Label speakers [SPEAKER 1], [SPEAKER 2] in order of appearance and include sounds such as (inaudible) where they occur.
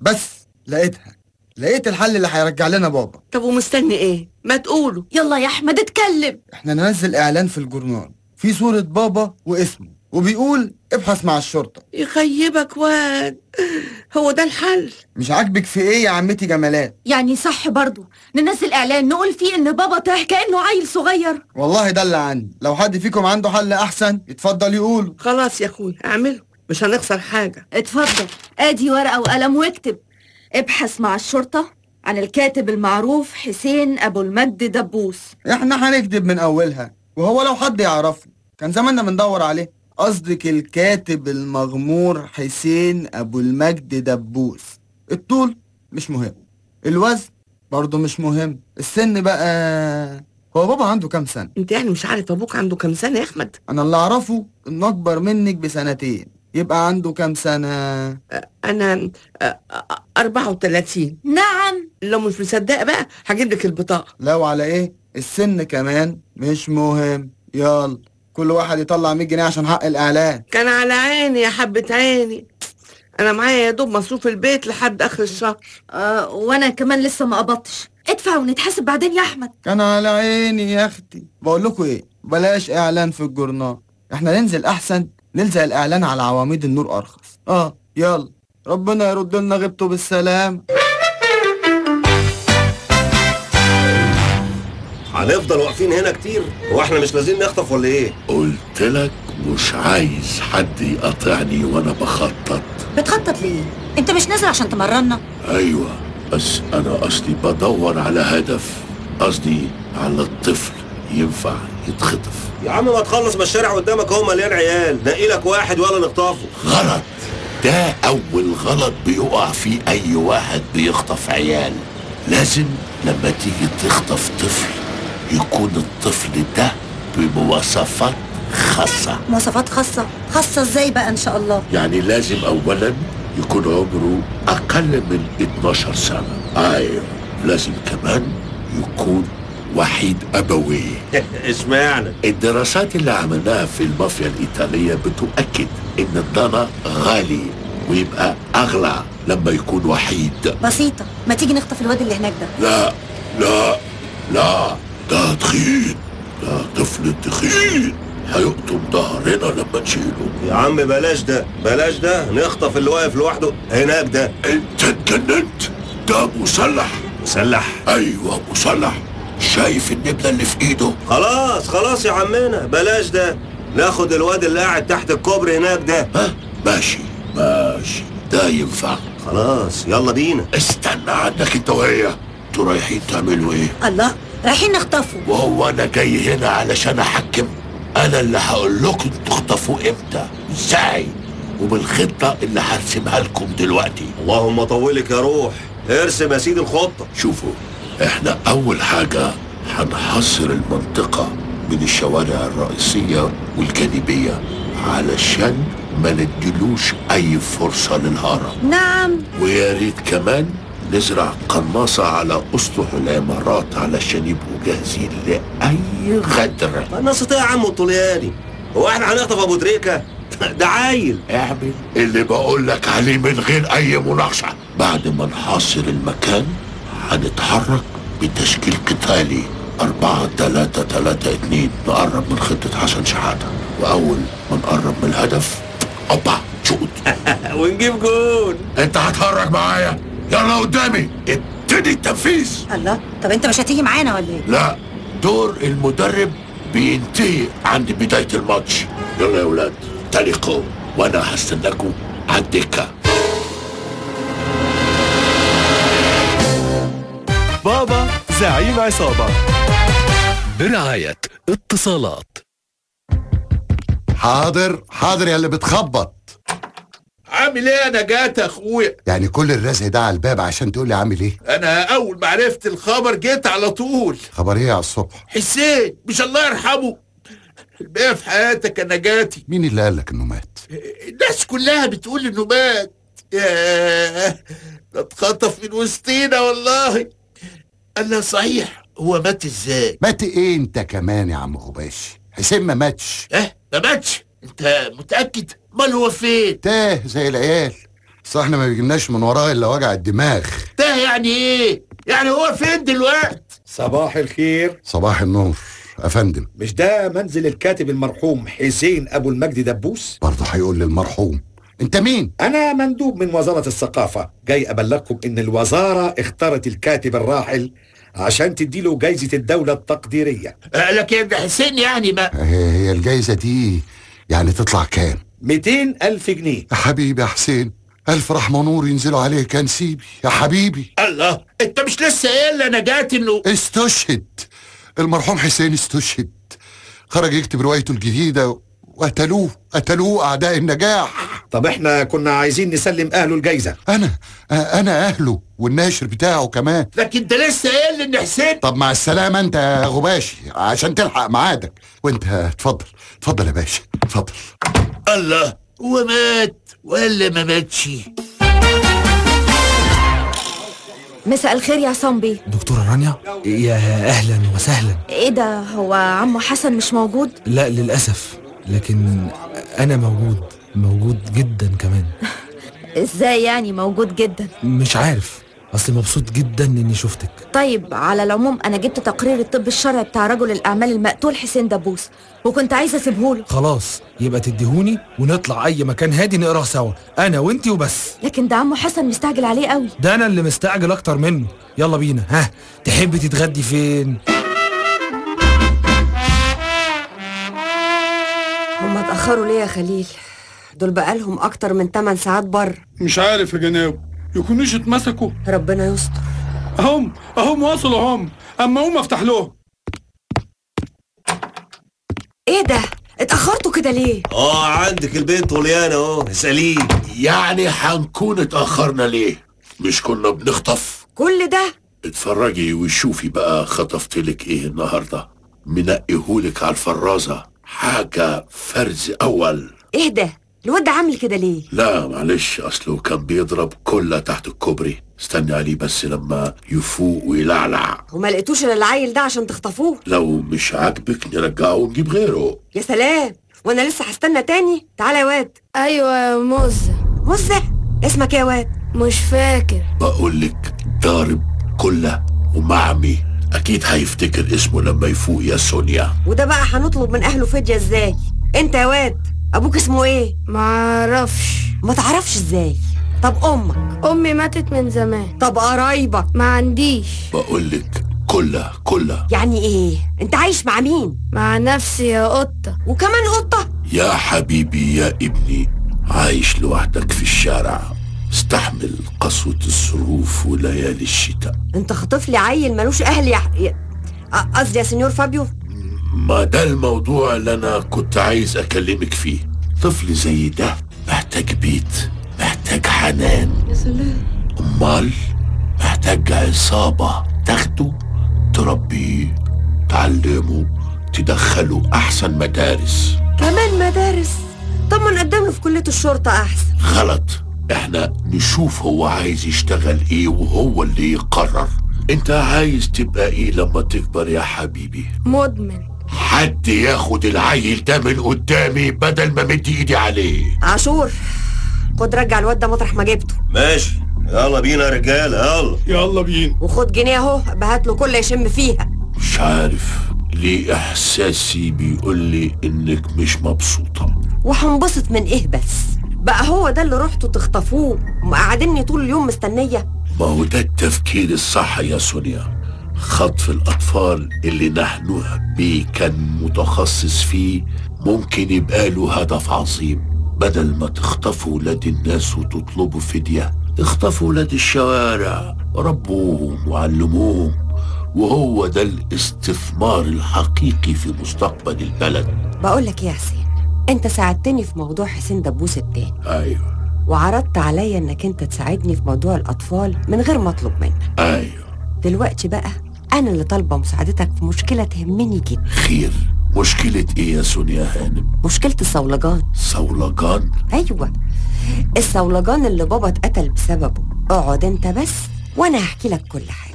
[SPEAKER 1] بس لقيتها. لقيت الحل اللي هيرجع لنا بابا.
[SPEAKER 2] طب ومستني إيه؟ ما تقولوا
[SPEAKER 3] يلا يا احمد اتكلم.
[SPEAKER 1] إحنا ننزل اعلان في الجورنال. في صورة بابا واسمه. وبيقول ابحث مع الشرطة.
[SPEAKER 2] يخيبك واد. هو ده الحل.
[SPEAKER 1] مش عاجبك في إيه يا عمتي جمالات؟
[SPEAKER 3] يعني صح برضو ننزل اعلان نقول فيه ان بابا تاه كأنه عيل صغير.
[SPEAKER 1] والله ده اللي عندي. لو حد فيكم عنده حل أحسن يتفضل يقوله
[SPEAKER 2] خلاص يا أخوي أعمله. مش هنخسر حاجة.
[SPEAKER 3] اتفضل. آدي ورقة وقلم واكتب. ابحث مع الشرطة عن الكاتب المعروف حسين أبو المجد دبوس.
[SPEAKER 1] إحنا هنكتب من أولها وهو لو حد يعرفه. كان زماننا بندور عليه. قصدك الكاتب المغمور حسين أبو المجد دبوس. الطول مش مهم. الوزن برضه مش مهم. السن بقى هو بابا عنده كام سنة؟
[SPEAKER 2] انت يعني مش عارف أبوك عنده كام سنة يا أحمد؟
[SPEAKER 1] أنا اللي أعرفه إنه أكبر منك بسنتين. يبقى عنده كام سنة؟
[SPEAKER 2] أنا آه، 34
[SPEAKER 3] نعم.
[SPEAKER 2] لو مش مصدقة بقى هجيب لك البطاقة.
[SPEAKER 1] لو على إيه؟ السن كمان مش مهم. يلا كل واحد يطلع 100 جنيه عشان حق الإعلان.
[SPEAKER 2] كان على عيني يا حبة عيني. أنا معايا يا دوب مصروف البيت لحد آخر الشهر.
[SPEAKER 3] آه وأنا كمان لسه ما قبضتش. ادفع ونتحاسب بعدين يا أحمد.
[SPEAKER 1] كان على عيني يا أختي. بقول لكم إيه؟ بلاش إعلان في الجورنال. إحنا ننزل أحسن نلزق الإعلان على عواميد النور أرخص. آه يلا. ربنا يرد لنا غيبته بالسلام.
[SPEAKER 4] هنفضل واقفين هنا كتير. هو إحنا مش لازم نخطف ولا إيه؟
[SPEAKER 5] قلت لك مش عايز حد يقاطعني وأنا بخطط.
[SPEAKER 6] بتخطط ليه؟ أنت مش نازل عشان تمرنا؟
[SPEAKER 5] أيوه بس أنا قصدي بدور على هدف. قصدي على الطفل. ينفع يتخطف.
[SPEAKER 4] يا عم ما تخلص ما الشارع قدامك اهو مليان عيال. نقي لك واحد ولا نخطفه
[SPEAKER 5] غلط. ده أول غلط بيقع فيه أي واحد بيخطف عيال. لازم لما تيجي تخطف طفل يكون الطفل ده بمواصفات خاصة.
[SPEAKER 6] مواصفات خاصة. خاصة إزاي بقى إن شاء الله؟
[SPEAKER 5] يعني لازم اولا يكون عمره أقل من 12 سنة. أيوه لازم كمان يكون وحيد ابويه (laughs)
[SPEAKER 4] اشمعنى
[SPEAKER 5] الدراسات اللي عملناها في المافيا الإيطالية بتؤكد إن الضنا غالي ويبقى أغلى لما يكون وحيد.
[SPEAKER 6] بسيطة. ما تيجي نخطف الواد اللي هناك ده؟
[SPEAKER 5] لا لا لا. ده تخين. ده طفل تخين. هيقطم ظهرنا لما نشيله.
[SPEAKER 4] يا عم بلاش ده. بلاش ده. نخطف اللي واقف لوحده هناك ده.
[SPEAKER 5] انت اتجننت. ده مسلح.
[SPEAKER 4] مسلح.
[SPEAKER 5] أيوه مسلح. شايف النبلة اللي في إيده.
[SPEAKER 4] خلاص خلاص يا عمنا بلاش ده. ناخد الواد اللي قاعد تحت الكوبري هناك ده.
[SPEAKER 5] ها؟ ماشي ماشي. ده ينفع.
[SPEAKER 4] خلاص يلا بينا.
[SPEAKER 5] استنى عنك انت وهي. أنتوا رايحين تعملوا إيه؟
[SPEAKER 6] الله رايحين نخطفه.
[SPEAKER 5] وهو أنا جاي هنا علشان احكم. أنا اللي هقول لكم تخطفوا إمتى إزاي وبالخطة اللي هرسمها لكم دلوقتي.
[SPEAKER 4] اللهم طولك يا روح. ارسم يا سيدي الخطة.
[SPEAKER 5] شوفوا. إحنا أول حاجة هنحصر المنطقة من الشوارع الرئيسية والجانبية علشان ما نديلوش أي فرصة للهرب.
[SPEAKER 6] نعم.
[SPEAKER 5] ويا ريت كمان نزرع قناصة على أسطح العمارات علشان يبقوا جاهزين لأي غدر.
[SPEAKER 4] الناس يا عم الطلياني هو إحنا هنخطف أبو تريكة؟ (laughs) ده عيل.
[SPEAKER 5] اعمل اللي بقول لك عليه من غير أي مناقشة. بعد ما نحاصر المكان هنتحرك بتشكيل قتالي أربعة تلاتة تلاتة اتنين. نقرب من خطة حسن شحاتة وأول ما نقرب من الهدف أوبا شوت (laughs)
[SPEAKER 4] ونجيب جون.
[SPEAKER 5] أنت هتهرج معايا. يلا قدامي. ابتدي التنفيذ.
[SPEAKER 6] الله طب أنت مش هتيجي معانا ولا إيه؟
[SPEAKER 5] لا دور المدرب بينتهي عند بداية الماتش. يلا يا ولاد تليقوا وأنا هستناكم على الدكة.
[SPEAKER 7] بابا زعيم عصابة.
[SPEAKER 8] برعاية اتصالات.
[SPEAKER 9] حاضر حاضر يا اللي بتخبط.
[SPEAKER 10] عامل إيه؟ أنا جات يا اخويا.
[SPEAKER 9] يعني كل الرزق ده على الباب عشان تقول لي عامل إيه؟
[SPEAKER 10] أنا اول ما عرفت الخبر جيت على طول.
[SPEAKER 9] خبر إيه على الصبح؟
[SPEAKER 10] حسين مش الله يرحمه. الباقي في حياتك يا نجاتي
[SPEAKER 9] مين اللي قال لك انه مات؟
[SPEAKER 10] الناس كلها بتقول انه مات. ياه ده اتخطف من وسطينا والله. أنا صحيح. هو مات إزاي؟
[SPEAKER 9] مات إيه أنت كمان يا عم غباشي حسين ما ماتش.
[SPEAKER 10] آه ما ماتش. أنت متأكد؟ أمال هو فين؟
[SPEAKER 9] تاه زي العيال. بس إحنا ما بيجيلناش من وراه إلا وجع الدماغ.
[SPEAKER 10] ده يعني إيه؟ يعني هو فين دلوقتي
[SPEAKER 11] صباح الخير.
[SPEAKER 9] صباح النور. افندم
[SPEAKER 11] مش ده منزل الكاتب المرحوم حسين أبو المجد دبوس؟
[SPEAKER 9] برضه هيقول للمرحوم. انت مين؟
[SPEAKER 11] أنا مندوب من وزارة الثقافة. جاي أبلغكم إن الوزارة اختارت الكاتب الراحل عشان تديله جايزة الدولة التقديرية.
[SPEAKER 10] آه، لكن حسين يعني ما
[SPEAKER 9] هي هي الجايزة دي يعني تطلع كام؟
[SPEAKER 11] 200 ألف جنيه.
[SPEAKER 9] يا حبيبي يا حسين ألف رحمة ونور ينزلوا عليك يا نسيبي يا حبيبي.
[SPEAKER 10] الله أنت مش لسه قايل أنا جات انه
[SPEAKER 9] استشهد. المرحوم حسين استشهد. خرج يكتب روايته الجديدة وقتلوه قتلوه أعداء النجاح.
[SPEAKER 11] طب إحنا كنا عايزين نسلم أهله الجايزة.
[SPEAKER 9] أنا أنا أهله والناشر بتاعه كمان.
[SPEAKER 10] لكن أنت لسه قايل إن حسين.
[SPEAKER 9] طب مع السلامة أنت يا غباشي عشان تلحق ميعادك. وأنت اتفضل اتفضل يا باشا اتفضل.
[SPEAKER 10] الله هو مات ولا ما ماتش؟
[SPEAKER 3] مساء الخير يا عصام بيه
[SPEAKER 12] دكتورة رانيا؟ يا أهلا وسهلا.
[SPEAKER 3] إيه ده هو عمو حسن مش موجود؟
[SPEAKER 12] لا للأسف. لكن أنا موجود. موجود جدا كمان. (laughs)
[SPEAKER 3] إزاي يعني موجود جدا؟
[SPEAKER 12] مش عارف. أصل مبسوط جدا إني شفتك.
[SPEAKER 3] طيب على العموم أنا جبت تقرير الطب الشرعي بتاع رجل الأعمال المقتول حسين دبوس وكنت عايزة أسيبهوله.
[SPEAKER 12] خلاص يبقى تديهوني ونطلع أي مكان هادي نقراه سوا أنا وإنتي وبس.
[SPEAKER 3] لكن ده عمو حسن مستعجل عليه قوي.
[SPEAKER 12] ده أنا اللي مستعجل أكتر منه. يلا بينا. ها تحبي تتغدي فين؟
[SPEAKER 13] هم اتأخروا ليه يا خليل؟ دول بقالهم أكتر من 8 ساعات بره.
[SPEAKER 14] مش عارف يا جناب يكونوش اتمسكوا.
[SPEAKER 13] ربنا يستر.
[SPEAKER 14] هم هم وصلوا هم أما قوم أفتح لهم.
[SPEAKER 13] إيه ده؟ اتأخرتوا كده ليه؟
[SPEAKER 4] آه عندك البنت وليانة أهو اسأليه.
[SPEAKER 5] يعني هنكون اتأخرنا ليه؟ مش كنا بنخطف؟
[SPEAKER 13] كل ده؟
[SPEAKER 5] اتفرجي وشوفي بقى خطفتلك إيه النهاردة. منقيهولك على الفرازة. حاجة فرز أول.
[SPEAKER 13] إيه ده؟ الواد ده عامل كده ليه؟
[SPEAKER 5] لا معلش أصله كان بيضرب كلة تحت الكوبري. استني عليه بس لما يفوق ويلعلع.
[SPEAKER 13] وما لقيتوش إلا العيل ده عشان تخطفوه.
[SPEAKER 5] لو مش عاجبك نرجعه ونجيب غيره.
[SPEAKER 13] يا سلام! وأنا لسه هستنى تاني. تعالى يا واد.
[SPEAKER 15] أيوه يا مزة
[SPEAKER 13] مزة اسمك يا واد؟
[SPEAKER 15] مش فاكر.
[SPEAKER 5] بقولك ضارب كلة ومعمي. أكيد هيفتكر اسمه لما يفوق يا سونيا.
[SPEAKER 13] وده بقى هنطلب من أهله فدية إزاي؟ أنت يا واد. أبوك اسمه إيه؟
[SPEAKER 15] معرفش
[SPEAKER 13] ما تعرفش إزاي؟ طب أمك
[SPEAKER 15] أمي ماتت من زمان
[SPEAKER 13] طب قرايبك
[SPEAKER 15] ما عنديش
[SPEAKER 5] بقولك كلة كلة
[SPEAKER 13] يعني إيه؟ أنت عايش مع مين؟
[SPEAKER 15] مع نفسي يا قطة
[SPEAKER 13] وكمان قطة؟
[SPEAKER 5] يا حبيبي يا ابني عايش لوحدك في الشارع استحمل قسوة الظروف وليالي الشتاء
[SPEAKER 13] أنت خاطف لي عيل ملوش أهل يا قصدي يا سنيور فابيو
[SPEAKER 5] ما ده الموضوع اللي أنا كنت عايز أكلمك فيه. طفل زي ده محتاج بيت محتاج حنان.
[SPEAKER 13] يا سلام.
[SPEAKER 5] أمال محتاج عصابة تاخده تربيه تعلمه تدخله أحسن مدارس.
[SPEAKER 13] كمان مدارس؟ طب ما نقدم له في كلية الشرطة أحسن.
[SPEAKER 5] غلط. إحنا نشوف هو عايز يشتغل إيه وهو اللي يقرر. أنت عايز تبقى إيه لما تكبر يا حبيبي؟
[SPEAKER 15] مدمن.
[SPEAKER 5] حد ياخد العيل ده من قدامي بدل ما مدي ايدي عليه.
[SPEAKER 13] عاشور خد رجع الواد ده مطرح ما جبته.
[SPEAKER 4] ماشي. يلا بينا يا رجالة يلا.
[SPEAKER 14] يلا بينا.
[SPEAKER 13] وخد جنيه اهو بهات له كل يشم فيها.
[SPEAKER 5] مش عارف ليه احساسي بيقول لي انك مش مبسوطة.
[SPEAKER 13] وهنبسط من إيه بس؟ بقى هو ده اللي رحتوا تخطفوه ومقعدني طول اليوم مستنية.
[SPEAKER 5] ما هو ده التفكير الصح يا سونيا. خطف الأطفال اللي نحن بيه كان متخصص فيه ممكن يبقى له هدف عظيم. بدل ما تخطفوا ولاد الناس وتطلبوا فدية اخطفوا ولاد الشوارع ربوهم وعلموهم. وهو ده الاستثمار الحقيقي في مستقبل البلد.
[SPEAKER 13] بقول لك يا حسين انت ساعدتني في موضوع حسين دبوس التاني.
[SPEAKER 5] أيوه.
[SPEAKER 13] وعرضت عليا انك انت تساعدني في موضوع الأطفال من غير ما اطلب منك.
[SPEAKER 5] أيوه.
[SPEAKER 13] دلوقتي بقى أنا اللي طالبة مساعدتك في مشكلة تهمني جدا.
[SPEAKER 5] خير. مشكلة إيه يا سونيا هانم؟
[SPEAKER 13] مشكلة الصولجان.
[SPEAKER 5] صولجان؟
[SPEAKER 13] أيوه. الصولجان اللي بابا اتقتل بسببه. اقعد أنت بس وأنا هحكي لك كل حاجة.